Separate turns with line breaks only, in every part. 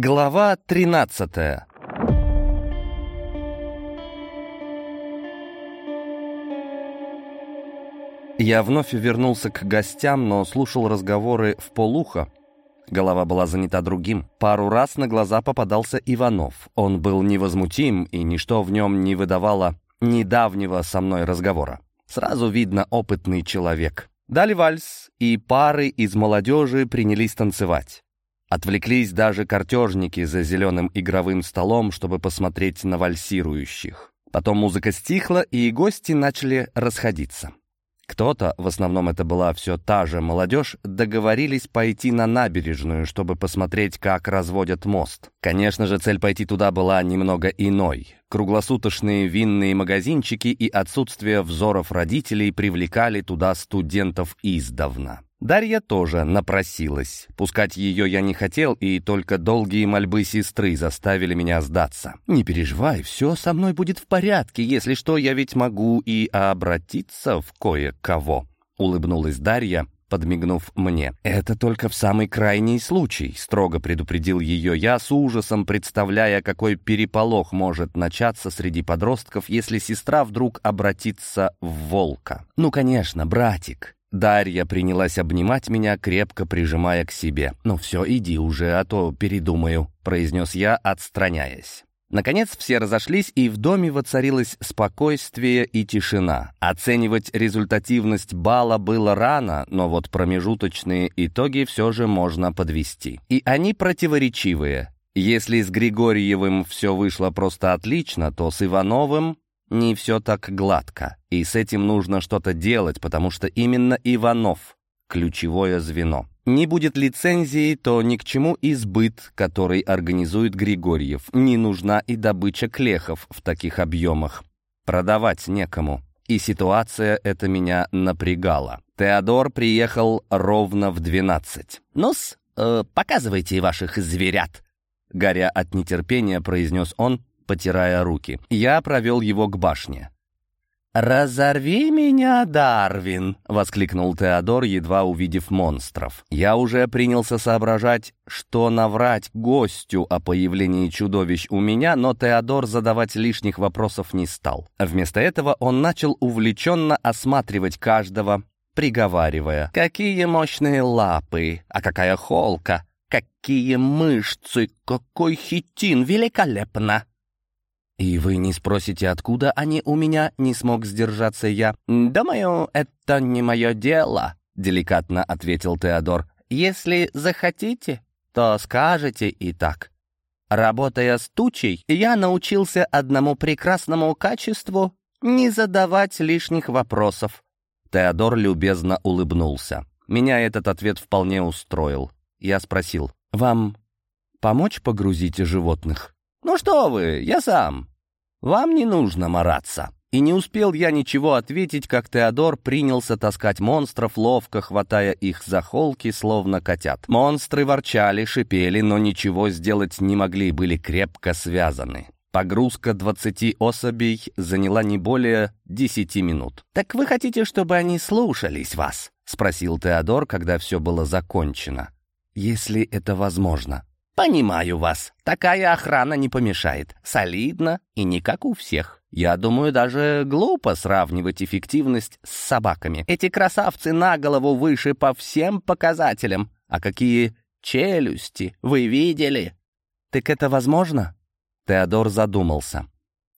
Глава 13 Я вновь вернулся к гостям, но слушал разговоры в полухо. Голова была занята другим. Пару раз на глаза попадался Иванов. Он был невозмутим, и ничто в нем не выдавало недавнего со мной разговора. Сразу видно опытный человек. Дали вальс, и пары из молодежи принялись танцевать. Отвлеклись даже картежники за зеленым игровым столом, чтобы посмотреть на вальсирующих. Потом музыка стихла, и гости начали расходиться. Кто-то, в основном это была все та же молодежь, договорились пойти на набережную, чтобы посмотреть, как разводят мост. Конечно же, цель пойти туда была немного иной. Круглосуточные винные магазинчики и отсутствие взоров родителей привлекали туда студентов издавна. Дарья тоже напросилась. Пускать ее я не хотел, и только долгие мольбы сестры заставили меня сдаться. «Не переживай, все со мной будет в порядке. Если что, я ведь могу и обратиться в кое-кого», — улыбнулась Дарья, подмигнув мне. «Это только в самый крайний случай», — строго предупредил ее я, с ужасом представляя, какой переполох может начаться среди подростков, если сестра вдруг обратится в волка. «Ну, конечно, братик», Дарья принялась обнимать меня, крепко прижимая к себе. «Ну все, иди уже, а то передумаю», — произнес я, отстраняясь. Наконец все разошлись, и в доме воцарилось спокойствие и тишина. Оценивать результативность бала было рано, но вот промежуточные итоги все же можно подвести. И они противоречивые. Если с Григорьевым все вышло просто отлично, то с Ивановым не все так гладко, и с этим нужно что-то делать, потому что именно Иванов — ключевое звено. Не будет лицензии, то ни к чему избыт, который организует Григорьев. Не нужна и добыча клехов в таких объемах. Продавать некому. И ситуация эта меня напрягала. Теодор приехал ровно в двенадцать. «Ну-с, э, показывайте ваших зверят», — горя от нетерпения, произнес он, потирая руки. Я провел его к башне. «Разорви меня, Дарвин!» — воскликнул Теодор, едва увидев монстров. Я уже принялся соображать, что наврать гостю о появлении чудовищ у меня, но Теодор задавать лишних вопросов не стал. Вместо этого он начал увлеченно осматривать каждого, приговаривая. «Какие мощные лапы! А какая холка! Какие мышцы! Какой хитин! Великолепно!» «И вы не спросите, откуда они у меня?» — не смог сдержаться я. «Думаю, это не мое дело», — деликатно ответил Теодор. «Если захотите, то скажете и так». Работая с тучей, я научился одному прекрасному качеству не задавать лишних вопросов. Теодор любезно улыбнулся. Меня этот ответ вполне устроил. Я спросил, «Вам помочь погрузить животных?» «Ну что вы, я сам. Вам не нужно мараться». И не успел я ничего ответить, как Теодор принялся таскать монстров, ловко хватая их за холки, словно котят. Монстры ворчали, шипели, но ничего сделать не могли, были крепко связаны. Погрузка двадцати особей заняла не более десяти минут. «Так вы хотите, чтобы они слушались вас?» — спросил Теодор, когда все было закончено. «Если это возможно», «Понимаю вас. Такая охрана не помешает. Солидно и не как у всех. Я думаю, даже глупо сравнивать эффективность с собаками. Эти красавцы на голову выше по всем показателям. А какие челюсти вы видели?» «Так это возможно?» Теодор задумался.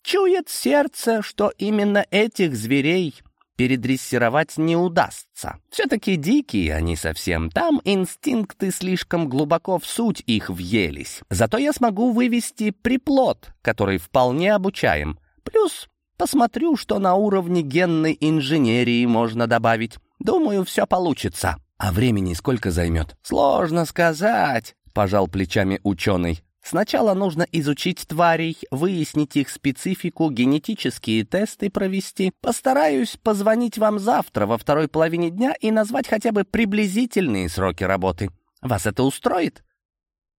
«Чует сердце, что именно этих зверей передрессировать не удастся. Все-таки дикие они совсем. Там инстинкты слишком глубоко в суть их въелись. Зато я смогу вывести приплод, который вполне обучаем. Плюс посмотрю, что на уровне генной инженерии можно добавить. Думаю, все получится. А времени сколько займет? Сложно сказать, пожал плечами ученый. Сначала нужно изучить тварей, выяснить их специфику, генетические тесты провести. Постараюсь позвонить вам завтра во второй половине дня и назвать хотя бы приблизительные сроки работы. Вас это устроит?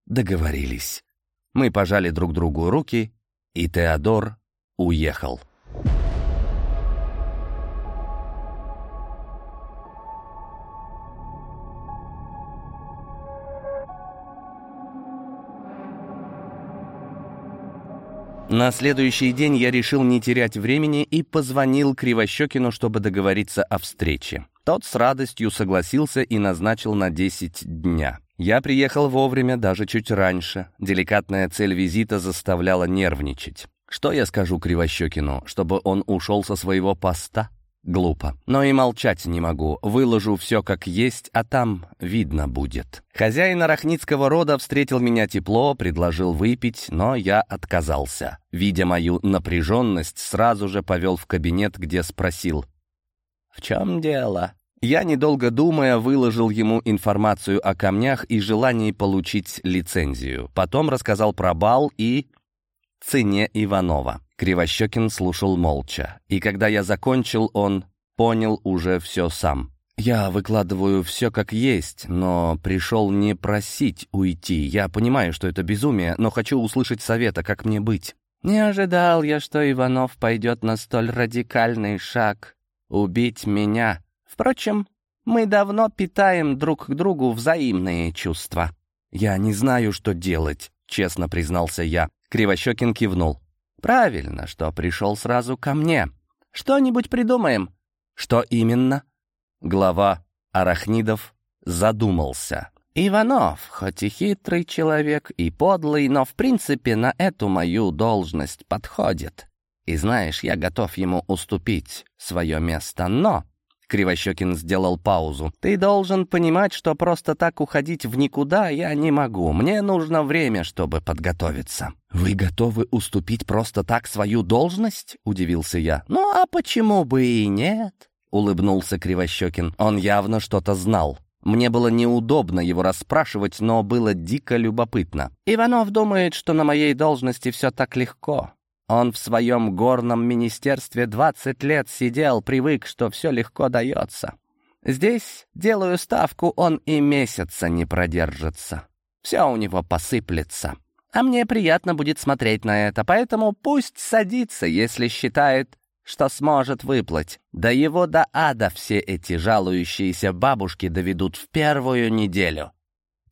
Договорились. Мы пожали друг другу руки, и Теодор уехал. На следующий день я решил не терять времени и позвонил Кривощекину, чтобы договориться о встрече. Тот с радостью согласился и назначил на 10 дня. Я приехал вовремя, даже чуть раньше. Деликатная цель визита заставляла нервничать. Что я скажу Кривощекину, чтобы он ушел со своего поста? Глупо. Но и молчать не могу. Выложу все как есть, а там видно будет. Хозяин арахницкого рода встретил меня тепло, предложил выпить, но я отказался. Видя мою напряженность, сразу же повел в кабинет, где спросил. «В чем дело?» Я, недолго думая, выложил ему информацию о камнях и желании получить лицензию. Потом рассказал про бал и цене Иванова. Кривощекин слушал молча, и когда я закончил, он понял уже все сам. «Я выкладываю все как есть, но пришел не просить уйти. Я понимаю, что это безумие, но хочу услышать совета, как мне быть». «Не ожидал я, что Иванов пойдет на столь радикальный шаг — убить меня. Впрочем, мы давно питаем друг к другу взаимные чувства». «Я не знаю, что делать», — честно признался я. Кривощекин кивнул. «Правильно, что пришел сразу ко мне. Что-нибудь придумаем». «Что именно?» Глава Арахнидов задумался. «Иванов, хоть и хитрый человек, и подлый, но в принципе на эту мою должность подходит. И знаешь, я готов ему уступить свое место, но Кривощекин сделал паузу. «Ты должен понимать, что просто так уходить в никуда я не могу. Мне нужно время, чтобы подготовиться». «Вы готовы уступить просто так свою должность?» — удивился я. «Ну а почему бы и нет?» — улыбнулся Кривощекин. Он явно что-то знал. Мне было неудобно его расспрашивать, но было дико любопытно. «Иванов думает, что на моей должности все так легко. Он в своем горном министерстве 20 лет сидел, привык, что все легко дается. Здесь, делаю ставку, он и месяца не продержится. Все у него посыплется. А мне приятно будет смотреть на это, поэтому пусть садится, если считает, что сможет выплыть. Да его до ада все эти жалующиеся бабушки доведут в первую неделю.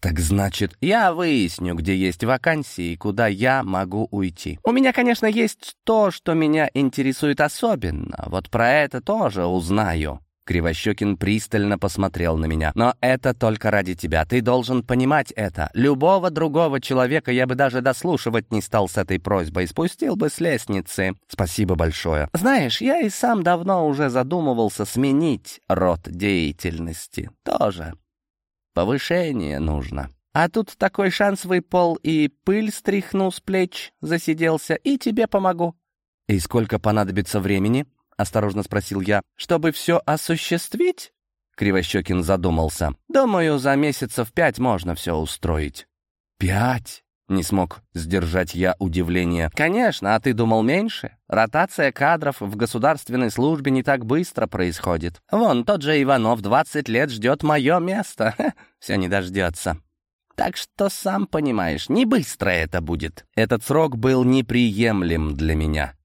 «Так значит, я выясню, где есть вакансии и куда я могу уйти. У меня, конечно, есть то, что меня интересует особенно. Вот про это тоже узнаю». Кривощекин пристально посмотрел на меня. «Но это только ради тебя. Ты должен понимать это. Любого другого человека я бы даже дослушивать не стал с этой просьбой. Спустил бы с лестницы. Спасибо большое. Знаешь, я и сам давно уже задумывался сменить род деятельности. Тоже Повышение нужно. А тут такой шанс выпал, и пыль стряхну с плеч, засиделся, и тебе помогу». «И сколько понадобится времени?» — осторожно спросил я. «Чтобы все осуществить?» Кривощекин задумался. «Думаю, за месяцев пять можно все устроить». «Пять?» — не смог сдержать я удивление. «Конечно, а ты думал меньше? Ротация кадров в государственной службе не так быстро происходит. Вон, тот же Иванов 20 лет ждет мое место. все не дождется. Так что, сам понимаешь, не быстро это будет. Этот срок был неприемлем для меня.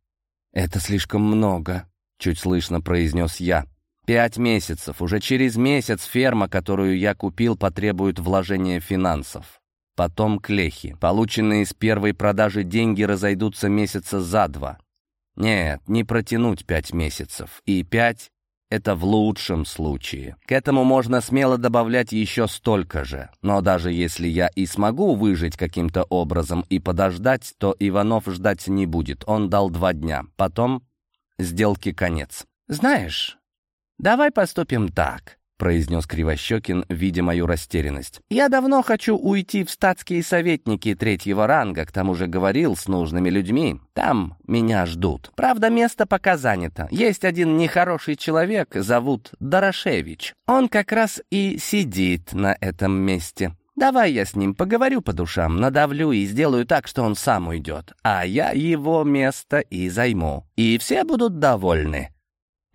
«Это слишком много», — чуть слышно произнес я. «Пять месяцев. Уже через месяц ферма, которую я купил, потребует вложения финансов. Потом клехи. Полученные с первой продажи деньги разойдутся месяца за два. Нет, не протянуть пять месяцев. И пять это в лучшем случае. К этому можно смело добавлять еще столько же. Но даже если я и смогу выжить каким-то образом и подождать, то Иванов ждать не будет. Он дал два дня. Потом сделки конец. «Знаешь, давай поступим так», — произнес Кривощекин, видя мою растерянность. «Я давно хочу уйти в статские советники третьего ранга, к тому же говорил с нужными людьми. Там меня ждут. Правда, место пока занято. Есть один нехороший человек, зовут Дорошевич. Он как раз и сидит на этом месте». Давай я с ним поговорю по душам, надавлю и сделаю так, что он сам уйдет, а я его место и займу. И все будут довольны.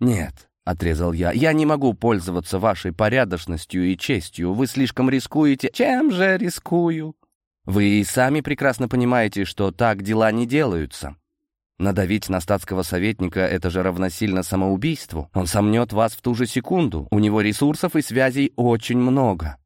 Нет, — отрезал я. «Я не могу пользоваться вашей порядочностью и честью. Вы слишком рискуете». «Чем же рискую?» «Вы и сами прекрасно понимаете, что так дела не делаются. Надавить на статского советника — это же равносильно самоубийству. Он сомнет вас в ту же секунду. У него ресурсов и связей очень много».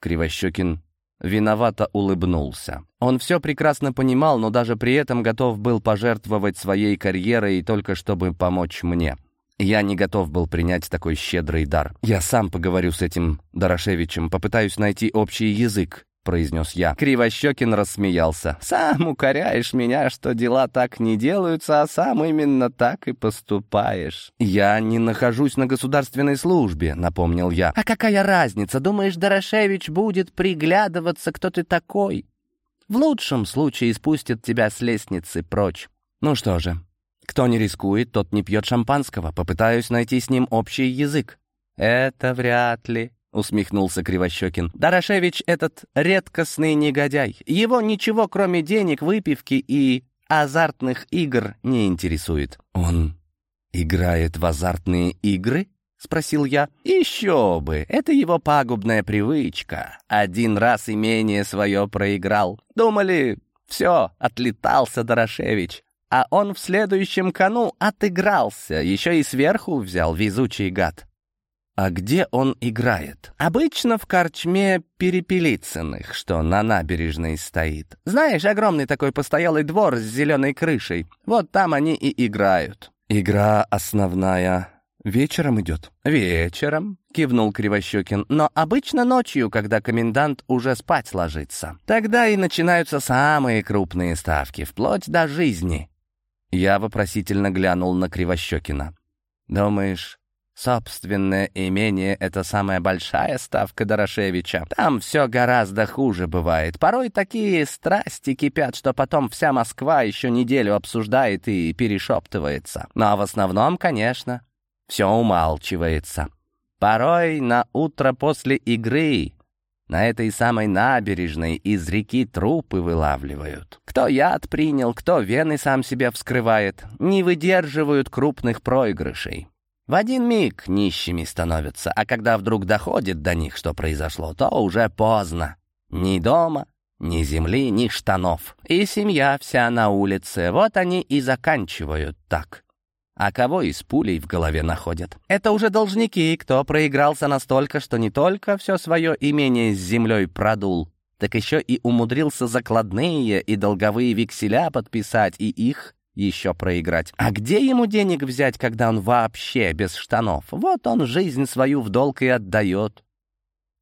Кривощекин виновато улыбнулся. Он все прекрасно понимал, но даже при этом готов был пожертвовать своей карьерой только чтобы помочь мне. Я не готов был принять такой щедрый дар. Я сам поговорю с этим Дорошевичем, попытаюсь найти общий язык. — произнес я. Кривощекин рассмеялся. «Сам укоряешь меня, что дела так не делаются, а сам именно так и поступаешь». «Я не нахожусь на государственной службе», — напомнил я. «А какая разница? Думаешь, Дорошевич будет приглядываться, кто ты такой? В лучшем случае спустит тебя с лестницы прочь. Ну что же, кто не рискует, тот не пьет шампанского. Попытаюсь найти с ним общий язык». «Это вряд ли», — усмехнулся Кривощекин. «Дорошевич этот редкостный негодяй. Его ничего, кроме денег, выпивки и азартных игр, не интересует». «Он играет в азартные игры?» — спросил я. «Еще бы! Это его пагубная привычка. Один раз имение свое проиграл. Думали, все, отлетался Дорошевич. А он в следующем кону отыгрался, еще и сверху взял везучий гад. А где он играет? Обычно в корчме Перепелицыных, что на набережной стоит. Знаешь, огромный такой постоялый двор с зеленой крышей. Вот там они и играют. Игра основная вечером идет. Вечером, кивнул Кривощекин, но обычно ночью, когда комендант уже спать ложится. Тогда и начинаются самые крупные ставки, вплоть до жизни. Я вопросительно глянул на Кривощекина. Думаешь, Собственное имение — это самая большая ставка Дорошевича. Там все гораздо хуже бывает. Порой такие страсти кипят, что потом вся Москва еще неделю обсуждает и перешептывается. Но в основном, конечно, все умалчивается. Порой на утро после игры на этой самой набережной из реки трупы вылавливают. Кто яд принял, кто вены сам себе вскрывает, не выдерживают крупных проигрышей. В один миг нищими становятся, а когда вдруг доходит до них, что произошло, то уже поздно. Ни дома, ни земли, ни штанов. И семья вся на улице. Вот они и заканчивают так. А кого из пулей в голове находят? Это уже должники, кто проигрался настолько, что не только все свое имение с землей продул, так еще и умудрился закладные и долговые векселя подписать и их еще проиграть. А где ему денег взять, когда он вообще без штанов? Вот он жизнь свою в долг и отдает,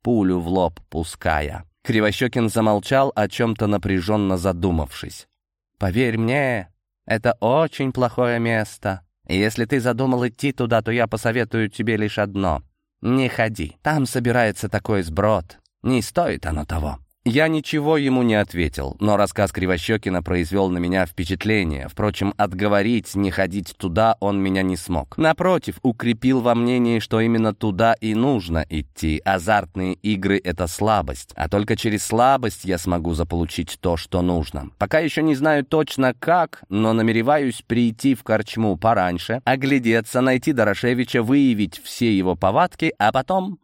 пулю в лоб пуская. Кривощекин замолчал, о чем-то напряженно задумавшись. «Поверь мне, это очень плохое место. Если ты задумал идти туда, то я посоветую тебе лишь одно. Не ходи. Там собирается такой сброд. Не стоит оно того». Я ничего ему не ответил, но рассказ Кривощекина произвел на меня впечатление. Впрочем, отговорить не ходить туда он меня не смог. Напротив, укрепил во мнении, что именно туда и нужно идти. Азартные игры — это слабость, а только через слабость я смогу заполучить то, что нужно. Пока еще не знаю точно как, но намереваюсь прийти в корчму пораньше, оглядеться, найти Дорошевича, выявить все его повадки, а потом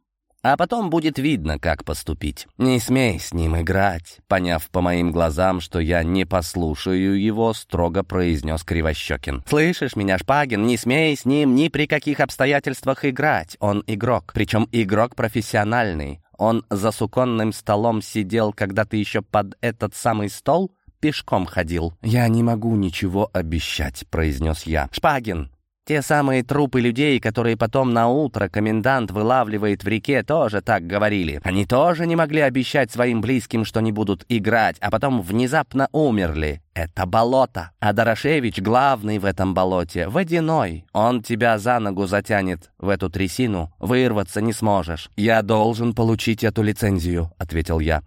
а потом будет видно, как поступить. Не смей с ним играть. Поняв по моим глазам, что я не послушаю его, строго произнес Кривощекин. «Слышишь меня, Шпагин? Не смей с ним ни при каких обстоятельствах играть. Он игрок. Причем игрок профессиональный. Он за суконным столом сидел, когда ты еще под этот самый стол пешком ходил. «Я не могу ничего обещать», — произнес я. «Шпагин, те самые трупы людей, которые потом на утро комендант вылавливает в реке, тоже так говорили. Они тоже не могли обещать своим близким, что не будут играть, а потом внезапно умерли. Это болото. А Дорошевич главный в этом болоте, водяной. Он тебя за ногу затянет в эту трясину, вырваться не сможешь. «Я должен получить эту лицензию», — ответил я.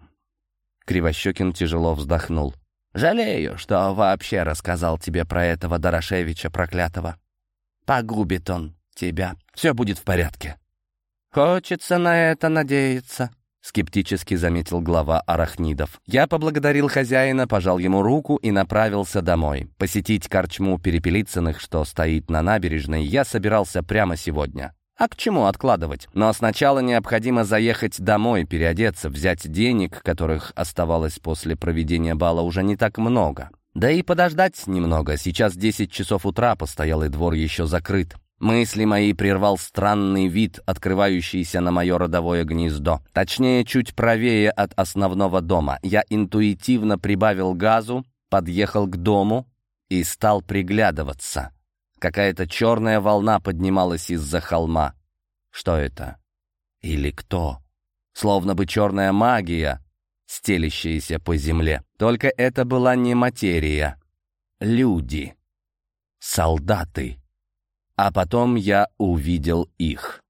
Кривощекин тяжело вздохнул. «Жалею, что вообще рассказал тебе про этого Дорошевича проклятого. Погубит он тебя. Все будет в порядке». «Хочется на это надеяться», — скептически заметил глава арахнидов. Я поблагодарил хозяина, пожал ему руку и направился домой. Посетить корчму Перепелицыных, что стоит на набережной, я собирался прямо сегодня. А к чему откладывать? Но сначала необходимо заехать домой, переодеться, взять денег, которых оставалось после проведения бала уже не так много. Да и подождать немного. Сейчас 10 часов утра, постоялый двор еще закрыт. Мысли мои прервал странный вид, открывающийся на мое родовое гнездо. Точнее, чуть правее от основного дома. Я интуитивно прибавил газу, подъехал к дому и стал приглядываться. Какая-то черная волна поднималась из-за холма. Что это? Или кто? Словно бы черная магия, стелящаяся по земле. Только это была не материя. Люди. Солдаты. А потом я увидел их.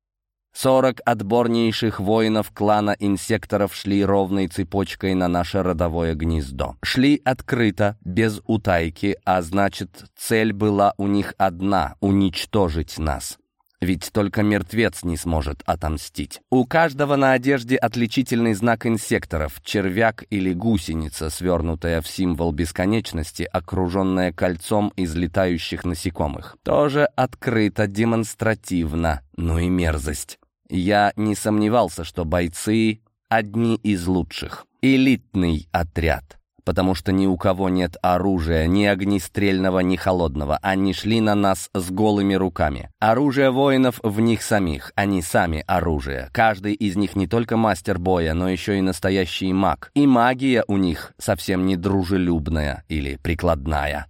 Сорок отборнейших воинов клана инсекторов шли ровной цепочкой на наше родовое гнездо. Шли открыто, без утайки, а значит, цель была у них одна — уничтожить нас. Ведь только мертвец не сможет отомстить. У каждого на одежде отличительный знак инсекторов — червяк или гусеница, свернутая в символ бесконечности, окруженная кольцом из летающих насекомых. Тоже открыто, демонстративно, ну и мерзость. Я не сомневался, что бойцы — одни из лучших. Элитный отряд потому что ни у кого нет оружия, ни огнестрельного, ни холодного. Они шли на нас с голыми руками. Оружие воинов в них самих, они сами оружие. Каждый из них не только мастер боя, но еще и настоящий маг. И магия у них совсем не дружелюбная или прикладная.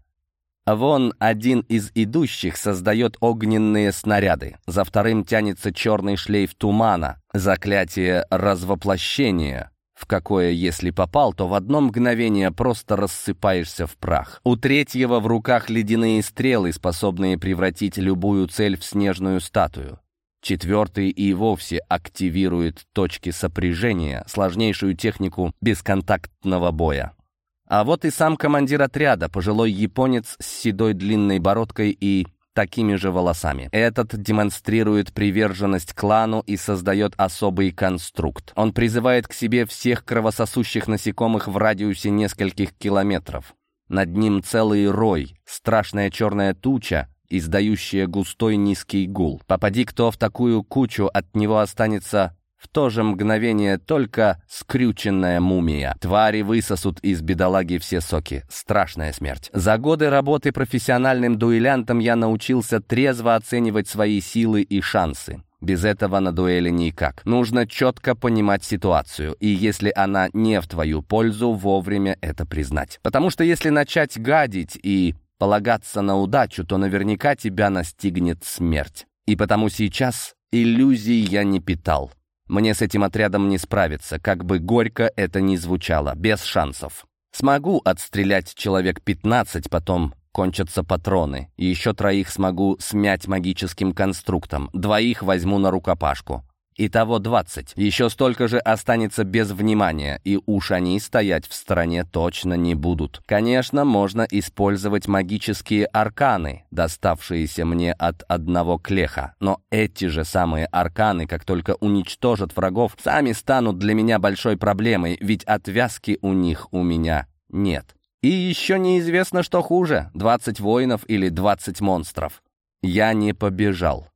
Вон один из идущих создает огненные снаряды. За вторым тянется черный шлейф тумана, заклятие развоплощения, в какое, если попал, то в одно мгновение просто рассыпаешься в прах. У третьего в руках ледяные стрелы, способные превратить любую цель в снежную статую. Четвертый и вовсе активирует точки сопряжения, сложнейшую технику бесконтактного боя. А вот и сам командир отряда, пожилой японец с седой длинной бородкой и такими же волосами. Этот демонстрирует приверженность клану и создает особый конструкт. Он призывает к себе всех кровососущих насекомых в радиусе нескольких километров. Над ним целый рой, страшная черная туча, издающая густой низкий гул. Попади кто в такую кучу, от него останется в то же мгновение только скрюченная мумия. Твари высосут из бедолаги все соки. Страшная смерть. За годы работы профессиональным дуэлянтом я научился трезво оценивать свои силы и шансы. Без этого на дуэли никак. Нужно четко понимать ситуацию, и если она не в твою пользу, вовремя это признать. Потому что если начать гадить и полагаться на удачу, то наверняка тебя настигнет смерть. И потому сейчас иллюзий я не питал. Мне с этим отрядом не справиться, как бы горько это ни звучало, без шансов. Смогу отстрелять человек 15, потом кончатся патроны. И еще троих смогу смять магическим конструктом, двоих возьму на рукопашку. Итого 20. Еще столько же останется без внимания, и уж они стоять в стороне точно не будут. Конечно, можно использовать магические арканы, доставшиеся мне от одного клеха, но эти же самые арканы, как только уничтожат врагов, сами станут для меня большой проблемой, ведь отвязки у них у меня нет. И еще неизвестно, что хуже — 20 воинов или 20 монстров. Я не побежал.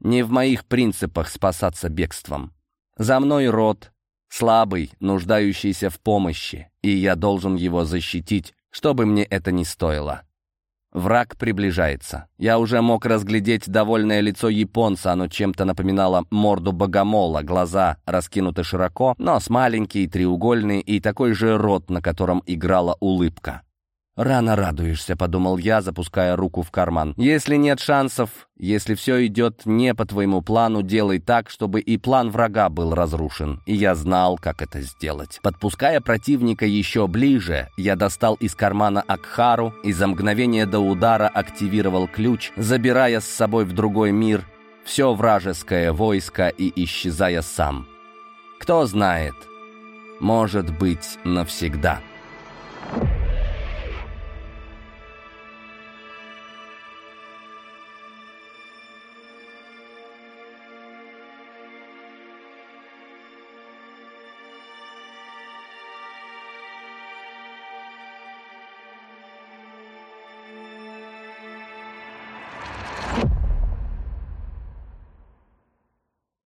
Не в моих принципах спасаться бегством. За мной род, слабый, нуждающийся в помощи, и я должен его защитить, что бы мне это ни стоило. Враг приближается. Я уже мог разглядеть довольное лицо японца, оно чем-то напоминало морду богомола, глаза раскинуты широко, нос маленький, треугольный и такой же рот, на котором играла улыбка. «Рано радуешься», — подумал я, запуская руку в карман. «Если нет шансов, если все идет не по твоему плану, делай так, чтобы и план врага был разрушен». И я знал, как это сделать. Подпуская противника еще ближе, я достал из кармана Акхару и за мгновение до удара активировал ключ, забирая с собой в другой мир все вражеское войско и исчезая сам. Кто знает, может быть, навсегда.